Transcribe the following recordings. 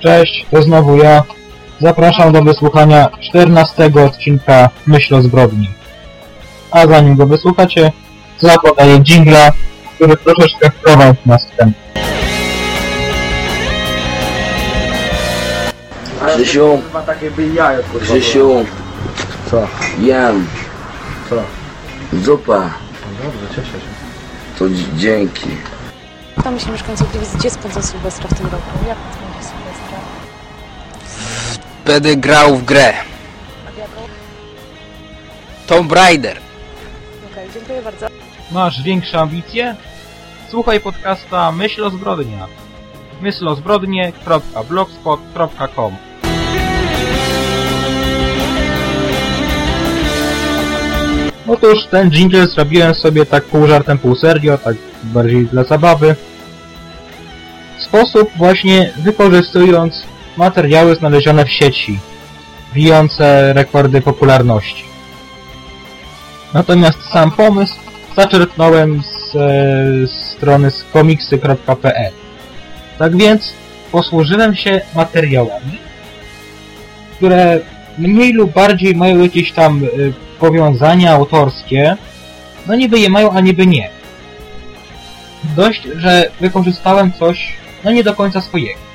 Cześć, to znowu ja. Zapraszam do wysłuchania 14 odcinka Myśl o zbrodni. A zanim go wysłuchacie, zapodaję dżingla, który troszeczkę wprowadzi nas w ten. Krzysiu, Chyba takie kurwa. Krzysiu, Co? jem, Co? zupa, No dobrze, cieszę się. to dzi- dzięki. Pytamy się mieszkańców Gliwic, gdzie spędzą Sylwestra w tym roku? Jak? Będę grał w grę. A w jaką? Tomb Raider. Okej, dziękuję bardzo. Masz większe ambicje? Słuchaj podcasta Myśl o zbrodniach. myślozbrodnie.blogspot.com Otóż ten jingle zrobiłem sobie tak pół żartem, pół serio, tak bardziej dla zabawy. W sposób właśnie wykorzystując materiały znalezione w sieci, bijące rekordy popularności. Natomiast sam pomysł zaczerpnąłem z e, strony z komiksy.pl. Tak więc posłużyłem się materiałami, które mniej lub bardziej mają jakieś tam e, powiązania autorskie. No niby je mają, a niby nie. Dość, że wykorzystałem coś, no nie do końca swojego.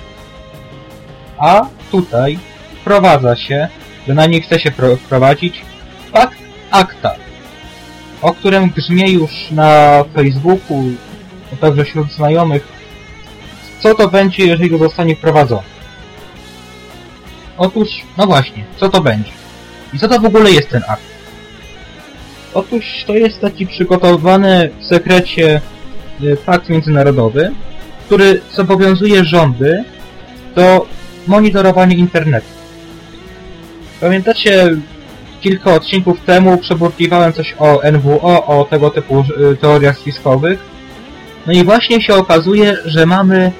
A tutaj wprowadza się, bynajmniej chce się pro- wprowadzić, fakt akta o którym grzmie już na Facebooku, także wśród znajomych, co to będzie, jeżeli to zostanie wprowadzone. Otóż, no właśnie, co to będzie? I co to w ogóle jest ten akt? Otóż to jest taki przygotowany w sekrecie y, pakt międzynarodowy, który zobowiązuje rządy do monitorowania internetu. Pamiętacie kilka odcinków temu przeburkiwałem coś o NWO, o tego typu y, teoriach spiskowych. No i właśnie się okazuje, że mamy,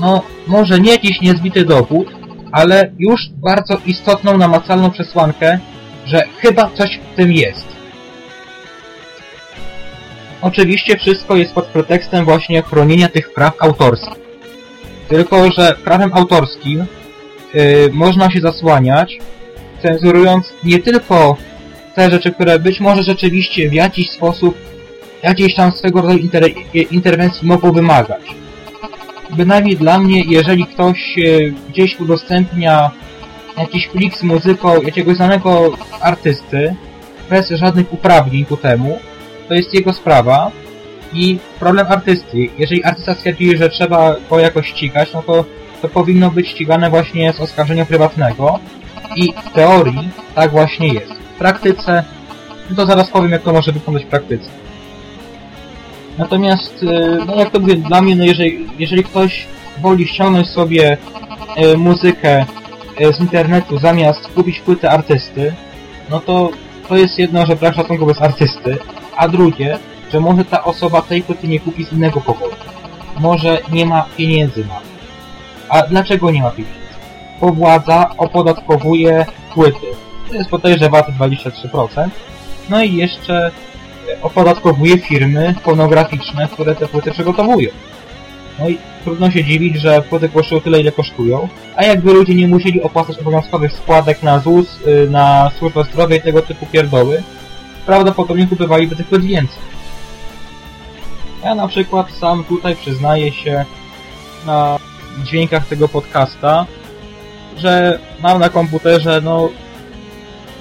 no, może nie jakiś niezbity dowód, ale już bardzo istotną, namacalną przesłankę, że chyba coś w tym jest. Oczywiście wszystko jest pod pretekstem właśnie chronienia tych praw autorskich. Tylko, że prawem autorskim yy, można się zasłaniać cenzurując nie tylko te rzeczy, które być może rzeczywiście w jakiś sposób jakiejś tam swego rodzaju inter interwencji mogą wymagać. Bynajmniej dla mnie, jeżeli ktoś e, gdzieś udostępnia jakiś plik z muzyką jakiegoś znanego artysty, bez żadnych uprawnień ku temu, to jest jego sprawa i problem artysty. Jeżeli artysta stwierdzi, że trzeba go jakoś ścigać, no to to powinno być ścigane właśnie z oskarżenia prywatnego, i w teorii tak właśnie jest. W praktyce, no to zaraz powiem jak to może wyglądać w praktyce. Natomiast, y, no jak to mówię, dla mnie, no jeżeli, jeżeli ktoś woli ściągnąć sobie y, muzykę y, z internetu zamiast kupić płytę artysty, no to to jest jedno, że brak szacunku bez artysty, a drugie, że może ta osoba tej płyty nie kupi z innego powodu. Może nie ma pieniędzy na to. A dlaczego nie ma pieniędzy? bo władza opodatkowuje płyty. To jest bodajże VAT 23%. No i jeszcze opodatkowuje firmy fonograficzne, które te płyty przygotowują. No i trudno się dziwić, że płyty kosztują tyle, ile kosztują, a jakby ludzie nie musieli opłacać obowiązkowych składek na ZUS, y, na służbę zdrowia i tego typu pierdoły, prawdopodobnie kupywaliby tych płyt więcej. Ja na przykład sam tutaj przyznaję się na dźwiękach tego podcasta, że mam na komputerze, no,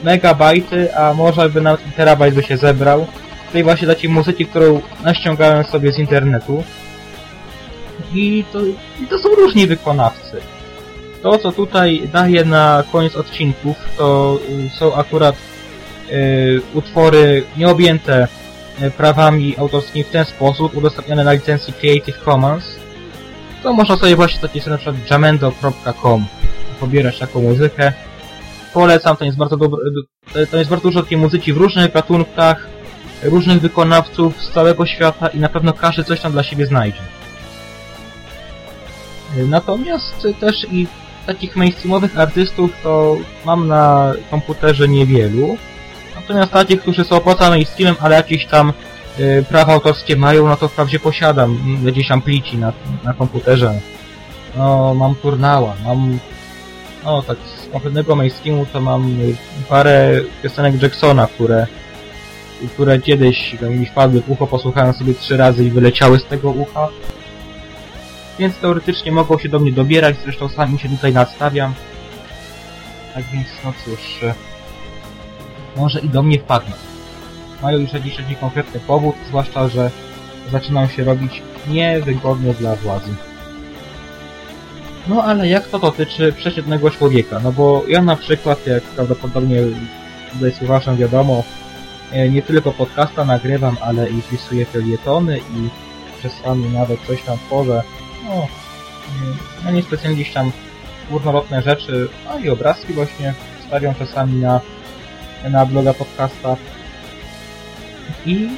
megabajty, a może by nawet terabajt by się zebrał. Tej właśnie takiej muzyki, którą naściągałem sobie z internetu. I to, I to są różni wykonawcy. To, co tutaj daję na koniec odcinków, to y, są akurat y, utwory nieobjęte prawami autorskimi w ten sposób, udostępnione na licencji Creative Commons. To można sobie właśnie takie na przykład jamendo.com pobierać taką muzykę. Polecam, to jest bardzo dobry, to jest bardzo dużo takiej muzyki w różnych gatunkach, różnych wykonawców z całego świata i na pewno każdy coś tam dla siebie znajdzie. Natomiast też i takich mainstreamowych artystów to mam na komputerze niewielu. Natomiast takich, którzy są poza mainstreamem, ale jakieś tam y, prawa autorskie mają, no to wprawdzie posiadam gdzieś tam plici na, na komputerze No, mam Turnała, mam... No, tak z konkretnego mainstreamu to mam y, parę piosenek Jacksona, które które kiedyś mi wpadły w ucho, posłuchałem sobie trzy razy i wyleciały z tego ucha. Więc teoretycznie mogą się do mnie dobierać, zresztą sam się tutaj nadstawiam. Tak więc, no cóż, e, może i do mnie wpadną. Mają już jakiś taki konkretny powód, zwłaszcza, że zaczynam się robić niewygodny dla władzy. No ale jak to dotyczy przeciętnego człowieka? No bo ja na przykład, jak prawdopodobnie tutaj słuchaczom wiadomo, e, nie tylko podcasta nagrywam, ale i pisuję felietony i czasami nawet coś tam tworzę. No, mm, no nie specjalnie gdzieś tam różnorodne rzeczy, no i obrazki właśnie stawiam czasami na, na bloga podcasta. I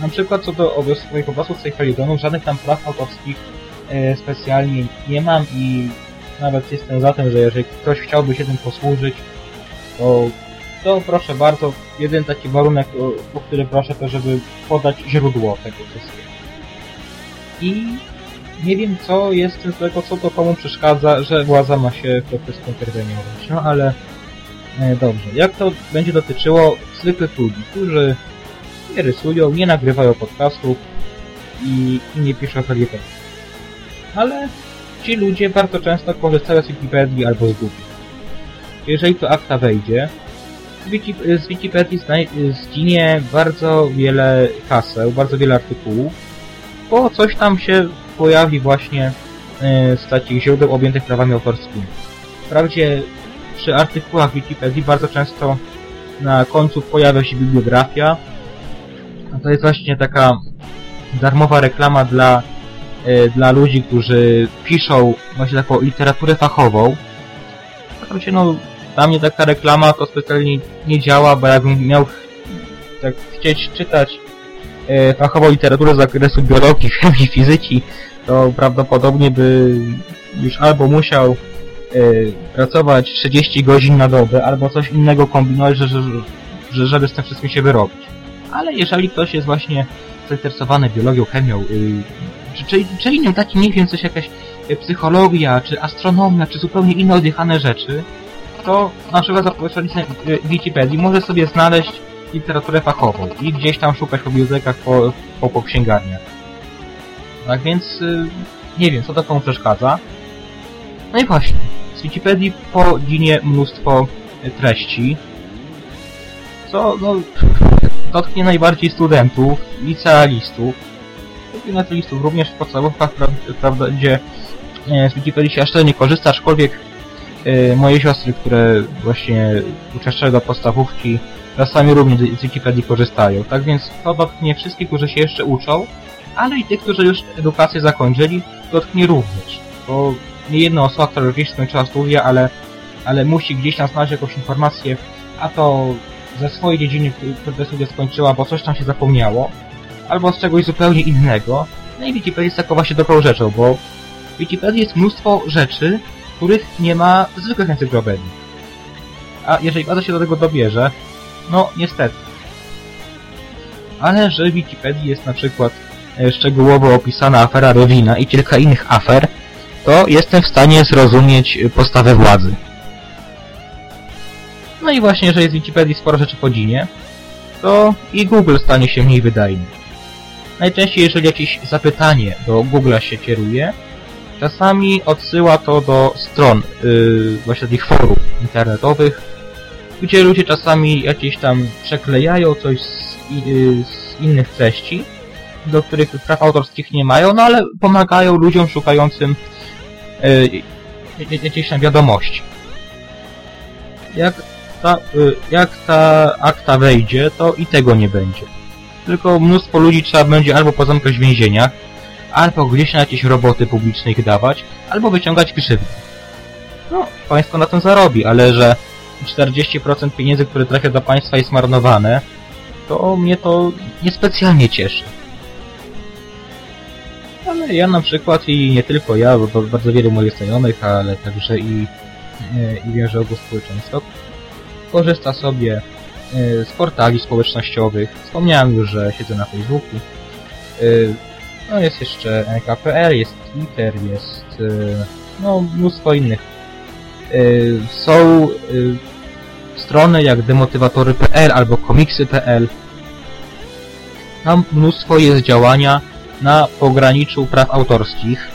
na przykład co do swoich obrazów tych felietonów, żadnych tam praw autorskich e, specjalnie nie mam i nawet jestem za tym, że jeżeli ktoś chciałby się tym posłużyć, to, to proszę bardzo, jeden taki warunek, o, o który proszę, to żeby podać źródło tego wszystkiego. I nie wiem, co jest z tym złego, co to komu przeszkadza, że władza ma się w to wszystko interweniować. No ale dobrze. Jak to będzie dotyczyło zwykłych ludzi, którzy nie rysują, nie nagrywają podcastów i, i nie piszą felietonów. Ale ci ludzie bardzo często korzystają z Wikipedii albo z Google. Jeżeli to akta wejdzie, z Wiki- z Wikipedii zginie bardzo wiele haseł, bardzo wiele artykułów, bo coś tam się pojawi właśnie e, z takich źródeł objętych prawami autorskimi. Wprawdzie przy artykułach Wikipedii bardzo często na końcu pojawia się bibliografia, to jest właśnie taka darmowa reklama dla, e, dla ludzi, którzy piszą właśnie taką literaturę fachową. Wprawdzie no, dla mnie taka reklama to specjalnie nie działa, bo jakbym miał tak chcieć czytać e, fachową literaturę z zakresu biologii, chemii, fizyki, to prawdopodobnie by już albo musiał e, pracować 30 godzin na dobę, albo coś innego kombinować, że, że, że, żeby z tym wszystkim się wyrobić. Ale jeżeli ktoś jest właśnie zainteresowany biologią, chemią, y, czy, czy, czy innym takim, nie wiem, coś jakaś y, psychologia, czy astronomia, czy zupełnie inne odjechane rzeczy, to na przykład za pośrednictwem y, Wikipedii może sobie znaleźć literaturę fachową i gdzieś tam szukać po bibliotekach, po, po, po księgarniach. Tak więc y, nie wiem, co to komu przeszkadza. No i właśnie, z Wikipedii poginie mnóstwo y, treści, co no, dotknie najbardziej studentów, licealistów, gimnazjalistów, również w podstawówkach, pra, prawda, gdzie e, z Wikipedii się aż tyle nie korzysta, aczkolwiek e, moje siostry, które właśnie uczęszczają do podstawówki, czasami również z Wikipedii korzystają. Tak więc to dotknie wszystkich, którzy się jeszcze uczą, ale i tych, którzy już edukację zakończyli, dotknie również. Bo nie jedna osoba, która gdzieś skończyła studia, ale, ale musi gdzieś tam znaleźć jakąś informację, a to ze swojej dziedziny, które studia skończyła, bo coś tam się zapomniało, albo z czegoś zupełnie innego. No i Wikipedia jest taką właśnie dobrą rzeczą, bo w Wikipedii jest mnóstwo rzeczy, których nie ma w zwykłych encyklopedii. A jeżeli władza się do tego dobierze, no niestety. Ale że w Wikipedii jest na przykład e, szczegółowo opisana afera Rowina i kilka innych afer, to jestem w stanie zrozumieć postawę władzy. No i właśnie, że jest w Wikipedii sporo rzeczy po dzinie, to i Google stanie się mniej wydajny. Najczęściej, jeżeli jakieś zapytanie do Google'a się kieruje, czasami odsyła to do stron yy, właśnie tych forów internetowych, gdzie ludzie czasami jakieś tam przeklejają coś z, yy, z innych treści, do których praw autorskich nie mają, no ale pomagają ludziom szukającym yy, jakiejś tam wiadomości. Jak ta, jak ta akta wejdzie, to i tego nie będzie. Tylko mnóstwo ludzi trzeba będzie albo pozamykać w więzieniach, albo gdzieś na jakieś roboty publiczne ich dawać, albo wyciągać grzywny. No, państwo na tym zarobi, ale że 40% pieniędzy, które trafia do państwa jest marnowane, to mnie to niespecjalnie cieszy. Ja na przykład i nie tylko ja, bo bardzo wielu moich znajomych, ale także i, i wiem, że ogół społeczeństwa korzysta sobie y, z portali społecznościowych. Wspomniałem już, że siedzę na Facebooku. Y, No jest jeszcze NKPR, jest Twitter, jest no mnóstwo innych. Są strony jak demotywatory.pl albo komiksy.pl. Tam mnóstwo jest działania na pograniczu praw autorskich.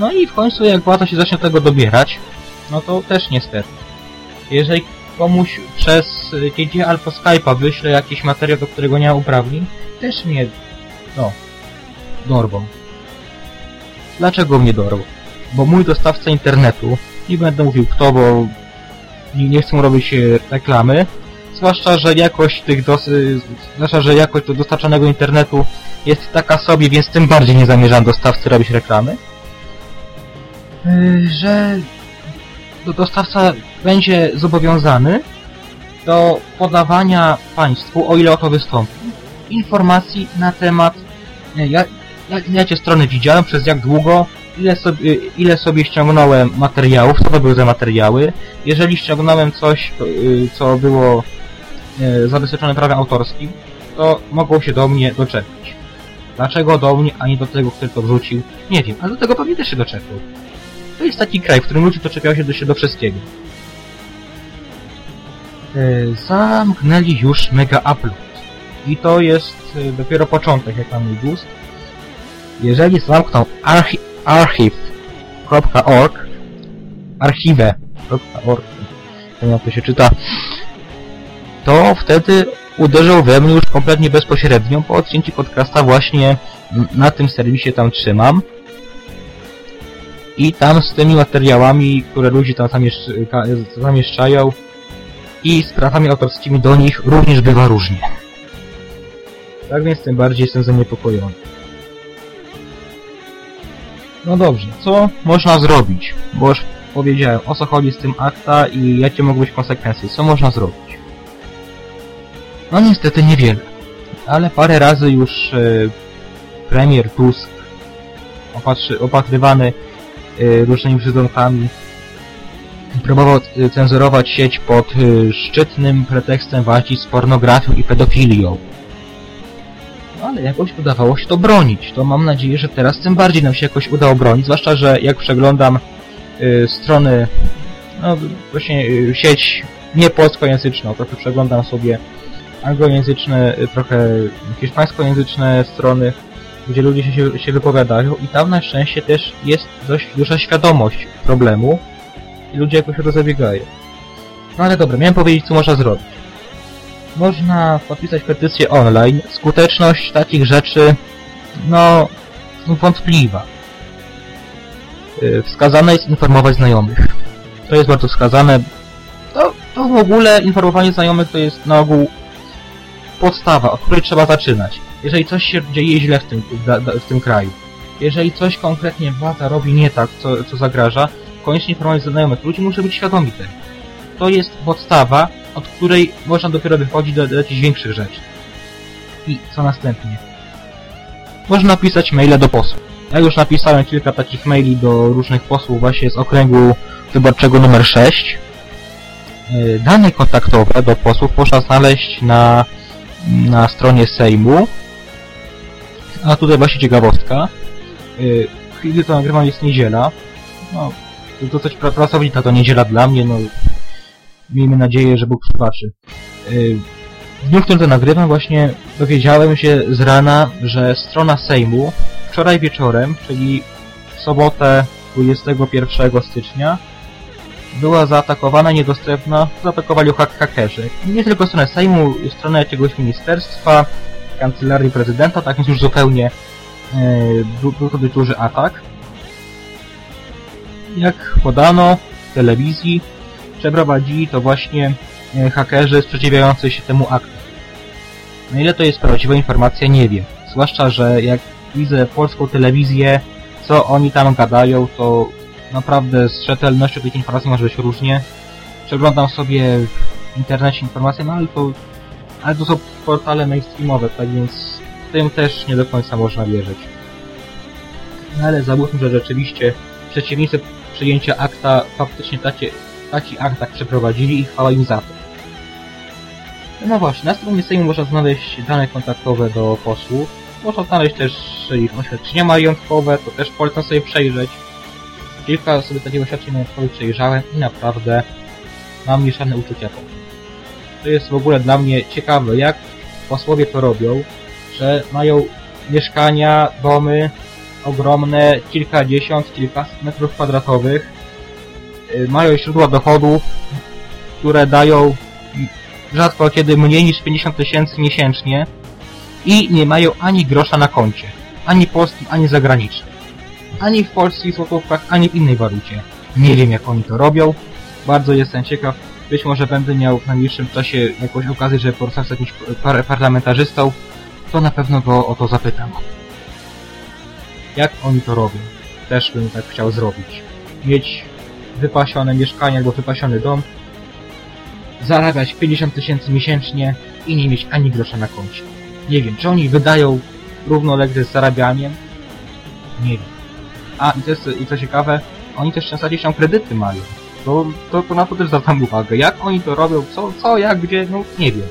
No i w końcu jak władza się zacznie tego dobierać, no to też niestety. Jeżeli komuś przez TG albo Skype'a wyślę jakiś materiał, do którego nie ma uprawnień, też mnie, no, dorwą. Dlaczego mnie dorwą? Bo mój dostawca internetu, nie będę mówił kto, bo nie, nie chcę mu robić e, reklamy, zwłaszcza, że jakość tych dos... y, zwłaszcza, że jakość do dostarczanego internetu jest taka sobie, więc tym bardziej nie zamierzam dostawcy robić reklamy, y, że dostawca będzie zobowiązany do podawania państwu, o ile o to wystąpi, informacji na temat ja, ja, jakie strony widziałem, przez jak długo, ile sobie, ile sobie ściągnąłem materiałów, co to były za materiały. Jeżeli ściągnąłem coś, to, y, co było zabezpieczone prawem autorskim, to mogło się do mnie doczepić. Dlaczego do mnie, a nie do tego, który to wrzucił? Nie wiem, ale do tego pewnie też się doczepił. To jest taki kraj, w którym ludzie doczepiają się do, się do wszystkiego. Y, Zamknęli już Mega Upload. I to jest y, dopiero początek, jak na mój gust. Jeżeli zamkną archi archive.org archive.org nie wiem jak to się czyta to wtedy uderzą we mnie już kompletnie bezpośrednio, bo odcięci podcasta właśnie na tym serwisie tam trzymam. I tam z tymi materiałami, które ludzie tam zamieszczają i z prawami autorskimi do nich również bywa różnie. Tak więc tym bardziej jestem zaniepokojony. No dobrze, co można zrobić? Bo już powiedziałem, o co chodzi z tym akta i jakie mogą być konsekwencje. Co można zrobić? No niestety niewiele. Ale parę razy już e, premier Tusk opatrzy, opatrywany e, różnymi brzydonkami próbował e, cenzurować sieć pod e, szczytnym pretekstem walki z pornografią i pedofilią. No ale jakoś udawało się to bronić. To mam nadzieję, że teraz tym bardziej nam się jakoś uda obronić, zwłaszcza, że jak przeglądam y, strony, no właśnie y, sieć nie polskojęzyczną, trochę przeglądam sobie anglojęzyczne, y, trochę hiszpańskojęzyczne strony, gdzie ludzie się, się, się wypowiadają i tam na szczęście też jest dość duża świadomość problemu i ludzie jakoś o to zabiegają. No ale dobra, miałem powiedzieć, co można zrobić. Można podpisać petycję online. Skuteczność takich rzeczy, no, wątpliwa. Yy, Wskazane jest informować znajomych. To jest bardzo wskazane. To, to w ogóle informowanie znajomych to jest na ogół podstawa, od której trzeba zaczynać. Jeżeli coś się dzieje źle w tym, w, tym kraju, jeżeli coś konkretnie władza robi nie tak, co, co zagraża, koniecznie informować znajomych. Ludzie muszą być świadomi tego. To jest podstawa, od której można dopiero wychodzić do, do jakichś większych rzeczy. I co następnie? Można napisać maile do posłów. Ja już napisałem kilka takich maili do różnych posłów właśnie z okręgu wyborczego numer 6. Yy, Dane kontaktowe do posłów można znaleźć na, na stronie Sejmu. A tutaj właśnie ciekawostka. Gdy to nagrywam jest niedziela. No, to pra- pracowita to niedziela dla mnie, no miejmy nadzieję, że Bóg przebaczy. Yy, W dniu, w którym to nagrywam, właśnie dowiedziałem się z rana, że strona Sejmu wczoraj wieczorem, czyli w sobotę 21 stycznia, była zaatakowana, niedostępna, zaatakowali hak hakerzy. Nie tylko stronę Sejmu, stronę jakiegoś ministerstwa, kancelarii prezydenta, tak więc już zupełnie yy, był, to duży atak. Jak podano w telewizji, przeprowadzili to właśnie e, hakerzy sprzeciwiający się temu aktu. Na ile to jest prawdziwa informacja, nie wiem. Zwłaszcza, że jak widzę polską telewizję, co oni tam gadają, to naprawdę z rzetelnością tych informacji może być różnie. Przeglądam sobie w internecie informacje, no ale to, ale to są portale mainstreamowe, tak więc tym też nie do końca można wierzyć. No ale załóżmy, że rzeczywiście przeciwnicy przyjęcia akta faktycznie takie, taki akt tak przeprowadzili i chwała im za to. No właśnie, na stronie Sejmu można znaleźć dane kontaktowe do posłów. Można znaleźć też ich oświadczenia majątkowe, to też polecam sobie przejrzeć. Kilka sobie takich oświadczeń majątkowych przejrzałem i naprawdę mam mieszane uczucia po. To jest w ogóle dla mnie ciekawe, jak posłowie to robią, że mają mieszkania, domy ogromne, kilkadziesiąt, kilkaset metrów kwadratowych, y, mają źródła dochodów, które dają rzadko kiedy mniej niż 50 tysięcy miesięcznie i nie mają ani grosza na koncie, ani polskim, ani zagranicznym. Ani w polskich złotówkach, ani w innej walucie. Nie wiem jak oni to robią. Bardzo jestem ciekaw. Być może będę miał w najbliższym czasie jakąś okazję, żeby porozmawiać z jakimś par parlamentarzystą, to na pewno go o to zapytam. Jak oni to robią? Też bym tak chciał zrobić. Mieć wypasione mieszkanie albo wypasiony dom, zarabiać 50 tysięcy miesięcznie i nie mieć ani grosza na koncie. Nie wiem, czy oni wydają równolegle z zarabianiem? Nie wiem. A, i to, jest, i co ciekawe, oni też często jakieś tam kredyty mają. To, to, to na to też zwracam uwagę. Jak oni to robią, co, co, jak, gdzie, no nie wiem.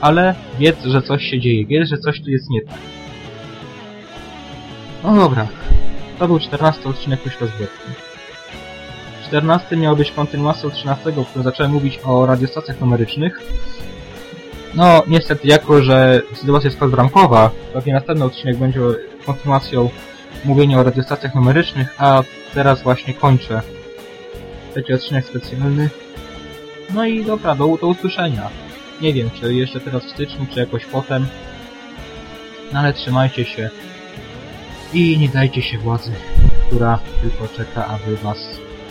Ale wiedz, że coś się dzieje, wiedz, że coś tu jest nie tak. No dobra. To był 14 odcinek Poślozbierki. 14 miał być kontynuacją 13, w którym zacząłem mówić o radiostacjach numerycznych. No, niestety, jako że sytuacja jest podbramkowa, pewnie następny odcinek będzie kontynuacją mówienia o radiostacjach numerycznych, a teraz właśnie kończę trzeci odcinek specjalny. No i dobra, do, do usłyszenia. Nie wiem, czy jeszcze teraz w styczniu, czy jakoś potem. No ale trzymajcie się i nie dajcie się władzy, która tylko czeka, aby was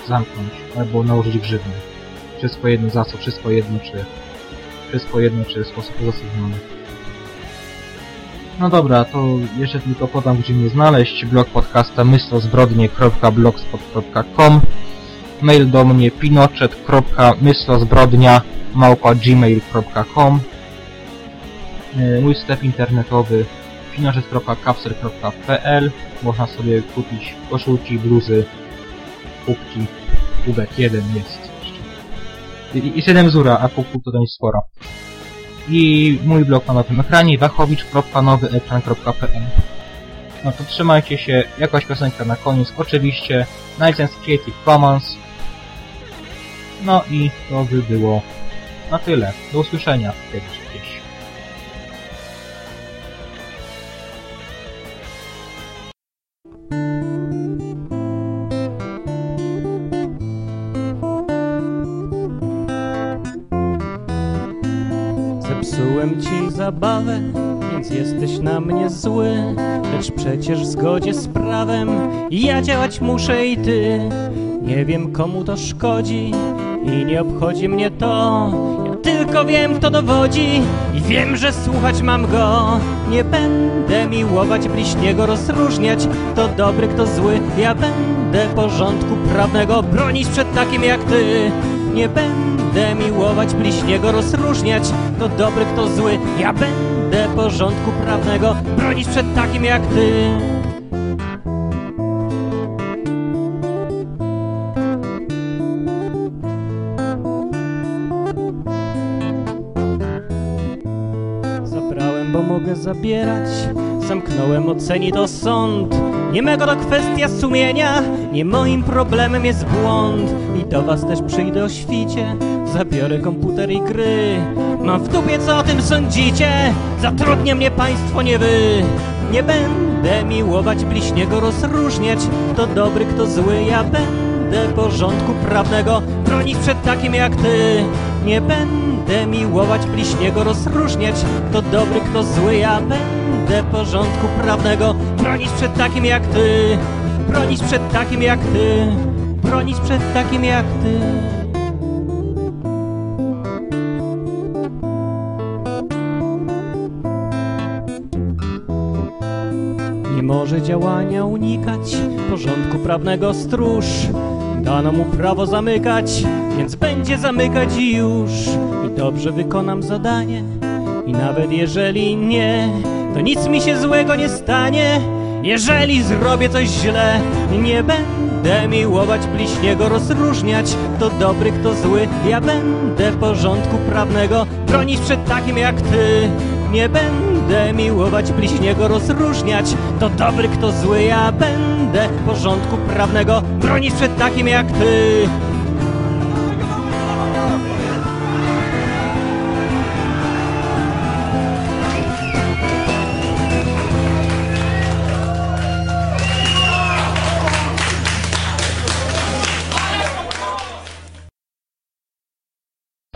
zamknąć albo nałożyć grzywny. Wszystko jedno za co, wszystko jedno czy... Wszystko jedno czy sposób uzasadniony. No dobra, to jeszcze tylko podam, gdzie mnie znaleźć. Blog podcasta myslozbrodnie.blogspot.com Mail do mnie pinochet.myslozbrodnia E, Mój sklep internetowy pinochet.capser.pl Można sobie kupić koszulki, bluzy, kubki, kubek jeden jest jeszcze. I, i 7 zura, a kubków to dość sporo. I mój blog na nowym ekranie wachowicz.nowyekran.pl No to trzymajcie się, jakaś piosenka na koniec, oczywiście License Creative Commons. No i to by było na tyle. Do usłyszenia kiedyś gdzieś. Zepsułem ci zabawę, więc jesteś na mnie zły. Lecz przecież w zgodzie z prawem ja działać muszę i ty. Nie wiem komu to szkodzi i nie obchodzi mnie to. Ja tylko wiem kto dowodzi i wiem, że słuchać mam go. Nie będę miłować bliźniego, rozróżniać Kto dobry, kto zły. Ja będę porządku prawnego bronić przed takim jak ty Nie będę miłować bliźniego, rozróżniać. Kto dobry, kto zły Ja będę porządku prawnego bronić przed takim jak ty. Zabrałem, bo mogę zabierać. Zamknąłem, oceni to sąd Nie mego to kwestia sumienia Nie moim problemem jest błąd. I do was też przyjdę o świcie Zabiorę komputer i gry. Mam w dupie, co o tym sądzicie Zatrudnie mnie państwo, nie wy. Nie będę miłować bliźniego Rozróżniać, kto dobry, kto zły. Ja będę porządku prawnego Bronić przed takim jak ty. Nie będę miłować bliźniego Rozróżniać, kto dobry, kto zły. Ja będę porządku prawnego Bronić przed takim jak ty Bronić przed takim jak ty Bronić przed takim jak ty Nie może działania unikać porządku prawnego stróż. Dano mu prawo zamykać, więc będzie zamykać już. I dobrze wykonam zadanie. I nawet jeżeli nie, to nic mi się złego nie stanie. Jeżeli zrobię coś źle, nie będę miłować bliźniego, rozróżniać kto dobry, kto zły. Ja będę porządku prawnego bronić przed takim jak ty. nie będę miłować bliźniego rozróżniać To dobry, kto zły, ja będę porządku prawnego bronić przed takim jak ty